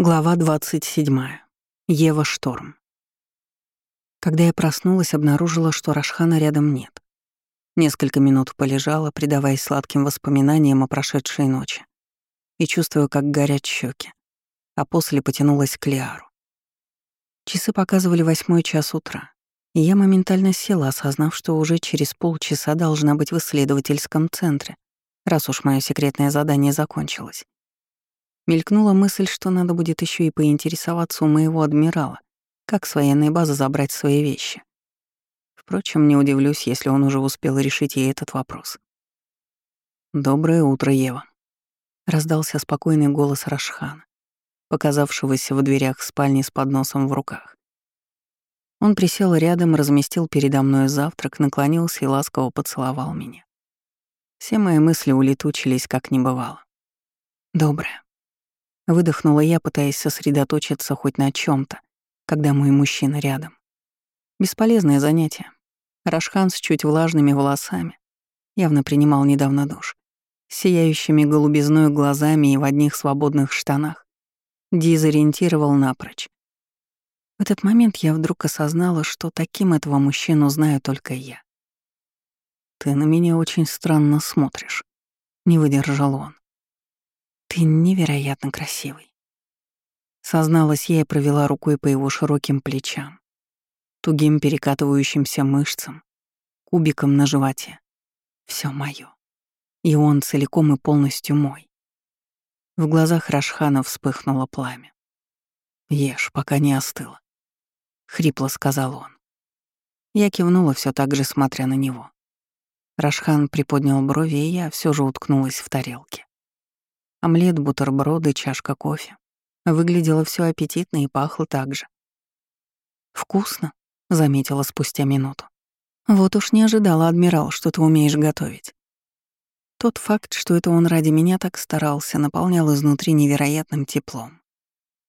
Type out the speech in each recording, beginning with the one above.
Глава 27. Ева Шторм. Когда я проснулась, обнаружила, что Рашхана рядом нет. Несколько минут полежала, предаваясь сладким воспоминаниям о прошедшей ночи, и чувствую, как горят щеки, а после потянулась к Лиару. Часы показывали восьмой час утра, и я моментально села, осознав, что уже через полчаса должна быть в исследовательском центре, раз уж мое секретное задание закончилось. Мелькнула мысль, что надо будет еще и поинтересоваться у моего адмирала, как с военной базы забрать свои вещи. Впрочем, не удивлюсь, если он уже успел решить ей этот вопрос. «Доброе утро, Ева», — раздался спокойный голос Рашхана, показавшегося в дверях спальни с подносом в руках. Он присел рядом, разместил передо мной завтрак, наклонился и ласково поцеловал меня. Все мои мысли улетучились, как не бывало. «Доброе», Выдохнула я, пытаясь сосредоточиться хоть на чем то когда мой мужчина рядом. Бесполезное занятие. Рашхан с чуть влажными волосами явно принимал недавно душ. сияющими голубизной глазами и в одних свободных штанах. Дезориентировал напрочь. В этот момент я вдруг осознала, что таким этого мужчину знаю только я. «Ты на меня очень странно смотришь», — не выдержал он. «Ты невероятно красивый». Созналась я и провела рукой по его широким плечам, тугим перекатывающимся мышцам, кубиком на животе. Все моё. И он целиком и полностью мой. В глазах Рашхана вспыхнуло пламя. «Ешь, пока не остыло», — хрипло сказал он. Я кивнула все так же, смотря на него. Рашхан приподнял брови, и я все же уткнулась в тарелке. Омлет, бутерброды, чашка кофе. Выглядело все аппетитно и пахло так же. «Вкусно», — заметила спустя минуту. «Вот уж не ожидала, адмирал, что ты умеешь готовить». Тот факт, что это он ради меня так старался, наполнял изнутри невероятным теплом.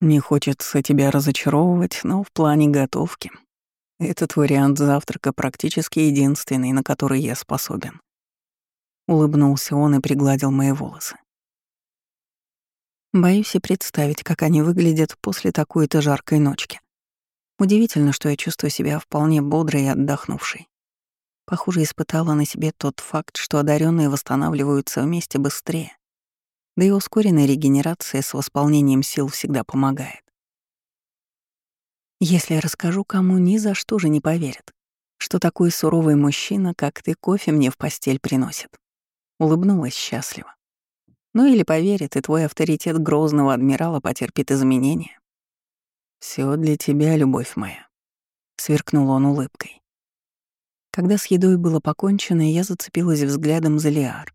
Не хочется тебя разочаровывать, но в плане готовки. Этот вариант завтрака практически единственный, на который я способен. Улыбнулся он и пригладил мои волосы. Боюсь и представить, как они выглядят после такой-то жаркой ночки. Удивительно, что я чувствую себя вполне бодрой и отдохнувшей. Похоже, испытала на себе тот факт, что одаренные восстанавливаются вместе быстрее. Да и ускоренная регенерация с восполнением сил всегда помогает. Если я расскажу кому, ни за что же не поверят, что такой суровый мужчина, как ты, кофе мне в постель приносит. Улыбнулась счастливо. Ну или поверит, и твой авторитет грозного адмирала потерпит изменения. Все для тебя, любовь моя», — сверкнул он улыбкой. Когда с едой было покончено, я зацепилась взглядом за Лиар.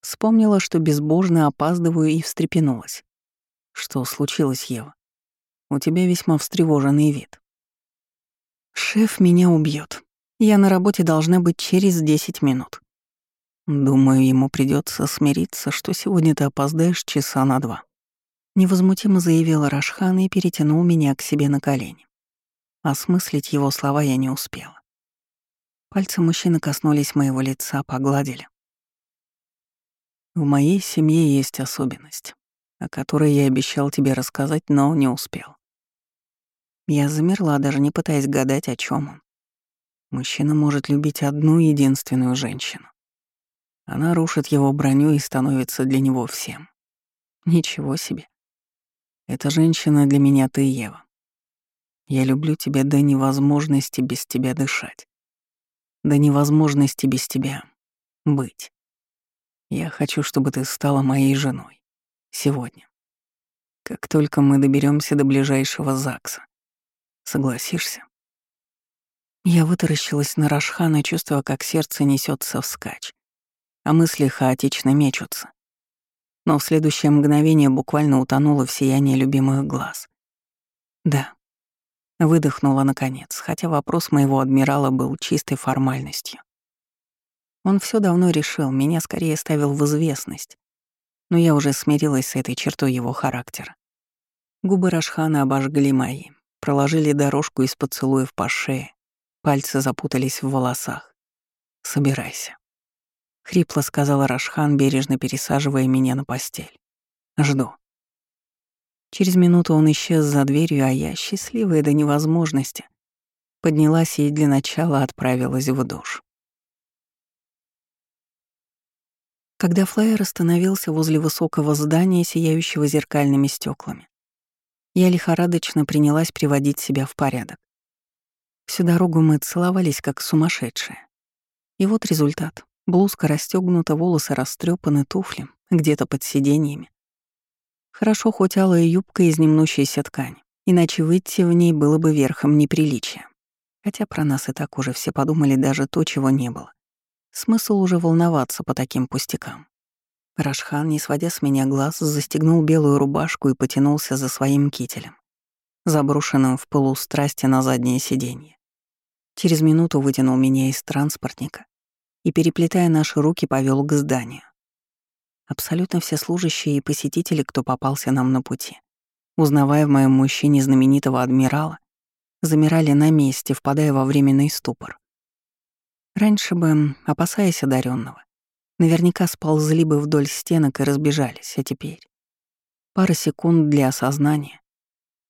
Вспомнила, что безбожно опаздываю и встрепенулась. «Что случилось, Ева? У тебя весьма встревоженный вид». «Шеф меня убьет. Я на работе должна быть через 10 минут», Думаю, ему придется смириться, что сегодня ты опоздаешь часа на два. Невозмутимо заявила Рашхан и перетянул меня к себе на колени. Осмыслить его слова я не успела. Пальцы мужчины коснулись моего лица, погладили. В моей семье есть особенность, о которой я обещал тебе рассказать, но не успел. Я замерла, даже не пытаясь гадать, о чем он. Мужчина может любить одну единственную женщину. Она рушит его броню и становится для него всем. Ничего себе. Эта женщина для меня ты, Ева. Я люблю тебя до невозможности без тебя дышать. До невозможности без тебя быть. Я хочу, чтобы ты стала моей женой. Сегодня. Как только мы доберемся до ближайшего ЗАГСа. Согласишься? Я вытаращилась на Рашхана, чувствуя, как сердце несется вскачь а мысли хаотично мечутся. Но в следующее мгновение буквально утонула в сиянии любимых глаз. Да. Выдохнула наконец, хотя вопрос моего адмирала был чистой формальностью. Он все давно решил, меня скорее ставил в известность. Но я уже смирилась с этой чертой его характера. Губы Рашхана обожгли мои, проложили дорожку из поцелуев по шее, пальцы запутались в волосах. «Собирайся». — хрипло сказала Рашхан, бережно пересаживая меня на постель. «Жду». Через минуту он исчез за дверью, а я, счастливая до невозможности, поднялась и для начала отправилась в душ. Когда флайер остановился возле высокого здания, сияющего зеркальными стеклами, я лихорадочно принялась приводить себя в порядок. Всю дорогу мы целовались, как сумасшедшие. И вот результат. Блузка расстегнута, волосы растрепаны, туфли где-то под сиденьями. Хорошо хоть алая юбка из немнущейся ткани, иначе выйти в ней было бы верхом неприличия. Хотя про нас и так уже все подумали даже то, чего не было. Смысл уже волноваться по таким пустякам. Рашхан, не сводя с меня глаз, застегнул белую рубашку и потянулся за своим кителем, заброшенным в пылу страсти на заднее сиденье. Через минуту вытянул меня из транспортника и, переплетая наши руки, повел к зданию. Абсолютно все служащие и посетители, кто попался нам на пути, узнавая в моем мужчине знаменитого адмирала, замирали на месте, впадая во временный ступор. Раньше бы, опасаясь одаренного, наверняка сползли бы вдоль стенок и разбежались, а теперь пара секунд для осознания,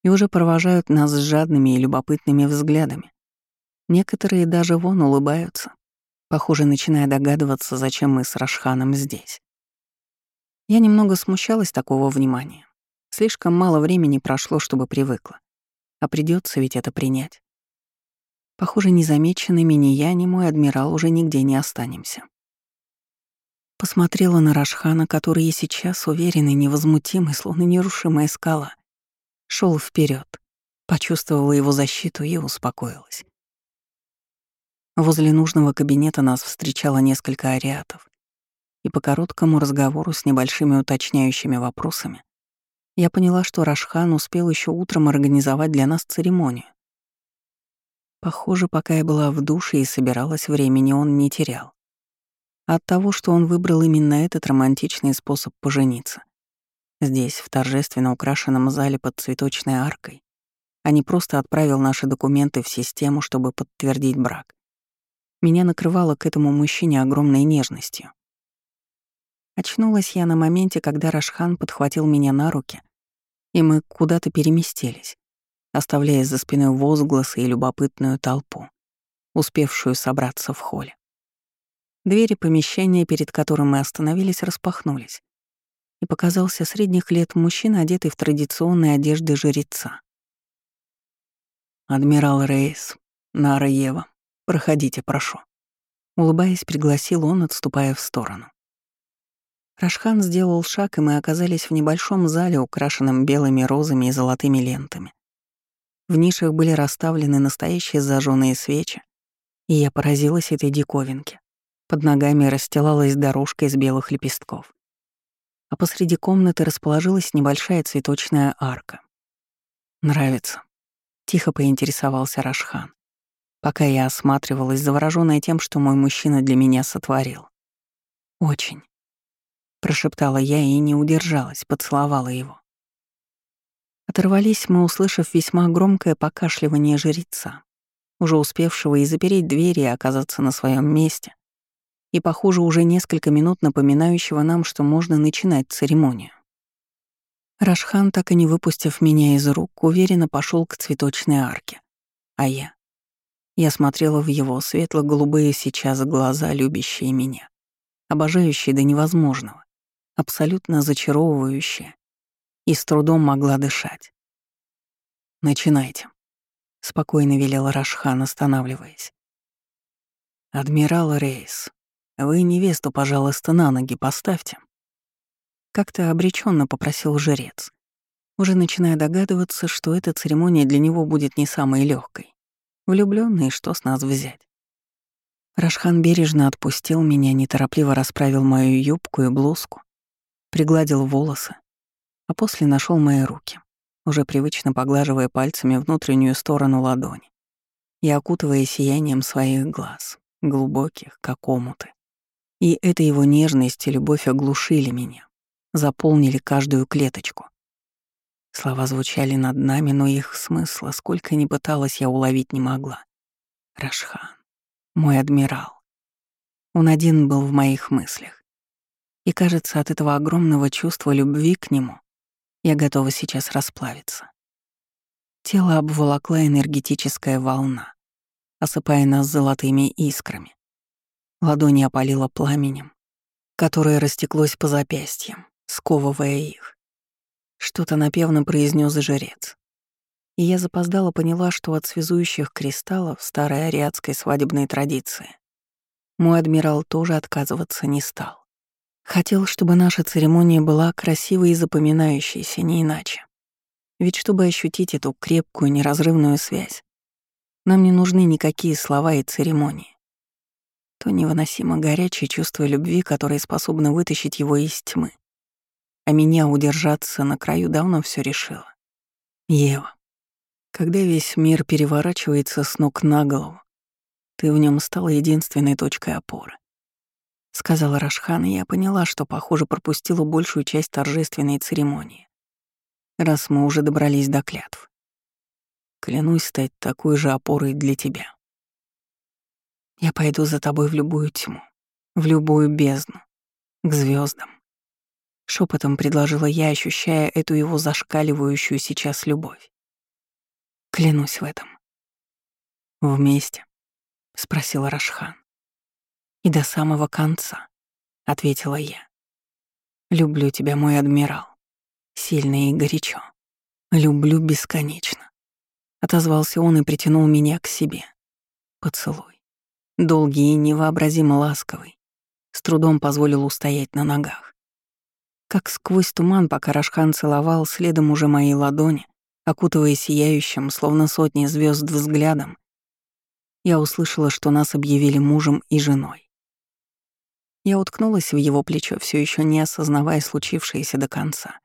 и уже провожают нас с жадными и любопытными взглядами. Некоторые даже вон улыбаются, похоже, начиная догадываться, зачем мы с Рашханом здесь. Я немного смущалась такого внимания. Слишком мало времени прошло, чтобы привыкла. А придется ведь это принять. Похоже, незамеченными ни я, ни мой адмирал уже нигде не останемся. Посмотрела на Рашхана, который и сейчас уверенный, невозмутимый, словно нерушимая скала. шел вперед, почувствовала его защиту и успокоилась. Возле нужного кабинета нас встречало несколько ариатов, и по короткому разговору с небольшими уточняющими вопросами я поняла, что Рашхан успел еще утром организовать для нас церемонию. Похоже, пока я была в душе и собиралась, времени он не терял. От того, что он выбрал именно этот романтичный способ пожениться. Здесь, в торжественно украшенном зале под цветочной аркой, а не просто отправил наши документы в систему, чтобы подтвердить брак. Меня накрывало к этому мужчине огромной нежностью. Очнулась я на моменте, когда Рашхан подхватил меня на руки и мы куда-то переместились, оставляя за спиной возгласы и любопытную толпу, успевшую собраться в холле. Двери помещения, перед которым мы остановились, распахнулись, и показался средних лет мужчина, одетый в традиционные одежды жреца. «Адмирал Рейс, Нара Ева, проходите, прошу». Улыбаясь, пригласил он, отступая в сторону. Рашхан сделал шаг, и мы оказались в небольшом зале, украшенном белыми розами и золотыми лентами. В нишах были расставлены настоящие зажженные свечи, и я поразилась этой диковинке. Под ногами расстилалась дорожка из белых лепестков. А посреди комнаты расположилась небольшая цветочная арка. «Нравится», — тихо поинтересовался Рашхан, пока я осматривалась, заворожённая тем, что мой мужчина для меня сотворил. «Очень» прошептала я и не удержалась, поцеловала его. Оторвались мы, услышав весьма громкое покашливание жреца, уже успевшего и запереть двери и оказаться на своем месте, и, похоже, уже несколько минут напоминающего нам, что можно начинать церемонию. Рашхан, так и не выпустив меня из рук, уверенно пошел к цветочной арке. А я? Я смотрела в его светло-голубые сейчас глаза, любящие меня, обожающие до невозможного абсолютно зачаровывающая, и с трудом могла дышать. «Начинайте», — спокойно велел Рашхан, останавливаясь. «Адмирал Рейс, вы невесту, пожалуйста, на ноги поставьте». Как-то обреченно попросил жрец, уже начиная догадываться, что эта церемония для него будет не самой легкой. Влюбленный, что с нас взять? Рашхан бережно отпустил меня, неторопливо расправил мою юбку и блузку, пригладил волосы, а после нашел мои руки, уже привычно поглаживая пальцами внутреннюю сторону ладони и окутывая сиянием своих глаз, глубоких, как омуты. И эта его нежность и любовь оглушили меня, заполнили каждую клеточку. Слова звучали над нами, но их смысла, сколько ни пыталась, я уловить не могла. Рашхан, мой адмирал. Он один был в моих мыслях. И кажется, от этого огромного чувства любви к нему Я готова сейчас расплавиться. Тело обволокла энергетическая волна, осыпая нас золотыми искрами. Ладони опалило пламенем, которое растеклось по запястьям, сковывая их. Что-то напевно произнес жрец. И я запоздала поняла, что от связующих кристаллов старой ариадской свадебной традиции мой адмирал тоже отказываться не стал. Хотел, чтобы наша церемония была красивой и запоминающейся, не иначе. Ведь чтобы ощутить эту крепкую, неразрывную связь, нам не нужны никакие слова и церемонии. То невыносимо горячее чувство любви, которое способно вытащить его из тьмы. А меня удержаться на краю давно все решило. Ева, когда весь мир переворачивается с ног на голову, ты в нем стала единственной точкой опоры. Сказала Рашхан, и я поняла, что, похоже, пропустила большую часть торжественной церемонии раз мы уже добрались до клятв. Клянусь стать такой же опорой для тебя. Я пойду за тобой в любую тьму, в любую бездну, к звездам. Шепотом предложила я, ощущая эту его зашкаливающую сейчас любовь. Клянусь в этом. Вместе, спросила Рашхан. И до самого конца, ответила я. Люблю тебя, мой адмирал сильно и горячо. Люблю бесконечно. Отозвался он и притянул меня к себе. Поцелуй. Долгий и невообразимо ласковый. С трудом позволил устоять на ногах. Как сквозь туман, пока Рашхан целовал, следом уже мои ладони, окутывая сияющим, словно сотни звезд взглядом, я услышала, что нас объявили мужем и женой. Я уткнулась в его плечо, все еще не осознавая случившееся до конца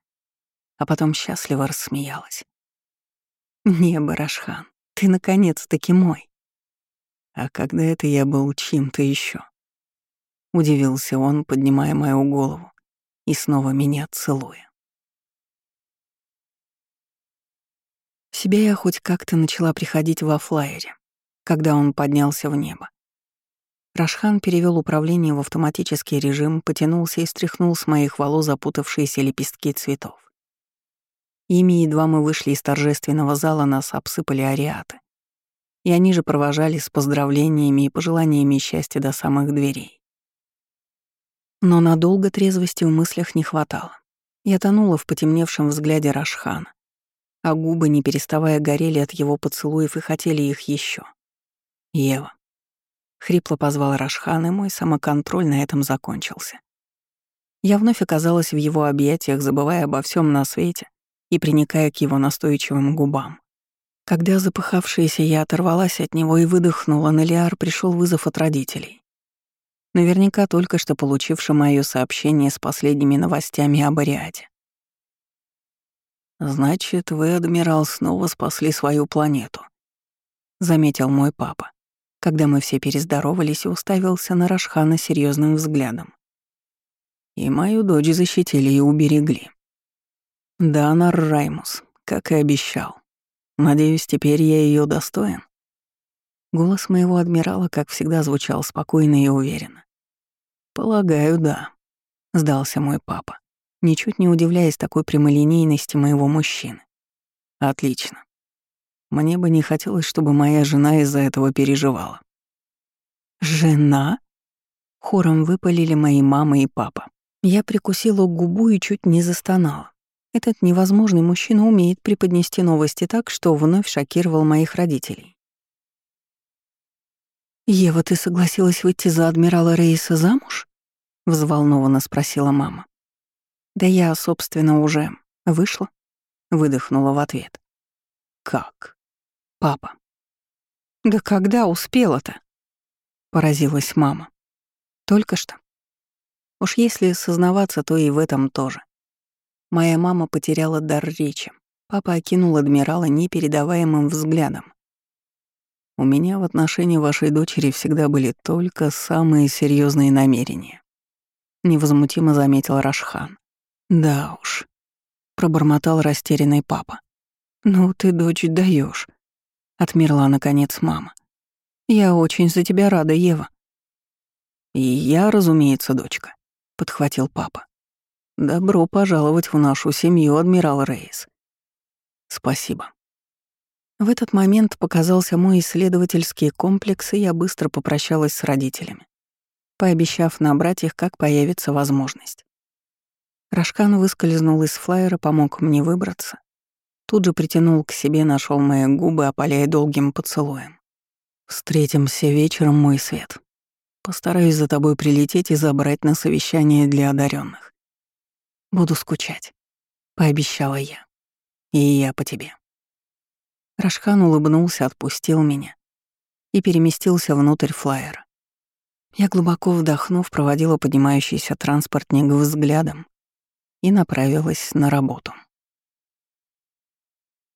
а потом счастливо рассмеялась. «Небо, Рашхан, ты наконец-таки мой!» «А когда это я был чем-то еще? Удивился он, поднимая мою голову и снова меня целуя. В себя я хоть как-то начала приходить во флайере, когда он поднялся в небо. Рашхан перевел управление в автоматический режим, потянулся и стряхнул с моих волос запутавшиеся лепестки цветов. Ими едва мы вышли из торжественного зала, нас обсыпали ариаты. И они же провожали с поздравлениями и пожеланиями счастья до самых дверей. Но надолго трезвости в мыслях не хватало. Я тонула в потемневшем взгляде Рашхана, а губы, не переставая, горели от его поцелуев и хотели их еще. «Ева». Хрипло позвал Рашхан, и мой самоконтроль на этом закончился. Я вновь оказалась в его объятиях, забывая обо всем на свете и приникая к его настойчивым губам. Когда запыхавшаяся я оторвалась от него и выдохнула, на Лиар пришел вызов от родителей. Наверняка только что получивший мое сообщение с последними новостями об Ариаде. «Значит, вы, адмирал, снова спасли свою планету», — заметил мой папа, когда мы все перездоровались и уставился на Рашхана серьезным взглядом. «И мою дочь защитили и уберегли. Да, Нар Раймус, как и обещал. Надеюсь, теперь я ее достоин. Голос моего адмирала, как всегда, звучал спокойно и уверенно. «Полагаю, да», — сдался мой папа, ничуть не удивляясь такой прямолинейности моего мужчины. «Отлично. Мне бы не хотелось, чтобы моя жена из-за этого переживала». «Жена?» — хором выпалили мои мама и папа. Я прикусила губу и чуть не застонала. Этот невозможный мужчина умеет преподнести новости так, что вновь шокировал моих родителей. «Ева, ты согласилась выйти за адмирала Рейса замуж?» — взволнованно спросила мама. «Да я, собственно, уже вышла», — выдохнула в ответ. «Как?» «Папа». «Да когда успела-то?» — поразилась мама. «Только что. Уж если сознаваться, то и в этом тоже. Моя мама потеряла дар речи. Папа окинул адмирала непередаваемым взглядом. «У меня в отношении вашей дочери всегда были только самые серьезные намерения», — невозмутимо заметил Рашхан. «Да уж», — пробормотал растерянный папа. «Ну ты, дочь, даешь, отмерла наконец мама. «Я очень за тебя рада, Ева». «И я, разумеется, дочка», — подхватил папа. Добро пожаловать в нашу семью, адмирал Рейс. Спасибо. В этот момент показался мой исследовательский комплекс, и я быстро попрощалась с родителями, пообещав набрать их, как появится возможность. Рашкан выскользнул из флайера, помог мне выбраться. Тут же притянул к себе, нашел мои губы, опаляя долгим поцелуем. «Встретимся вечером, мой свет. Постараюсь за тобой прилететь и забрать на совещание для одаренных. Буду скучать», — пообещала я. «И я по тебе». Рашхан улыбнулся, отпустил меня и переместился внутрь флайера. Я глубоко вдохнув, проводила поднимающийся транспортник взглядом и направилась на работу.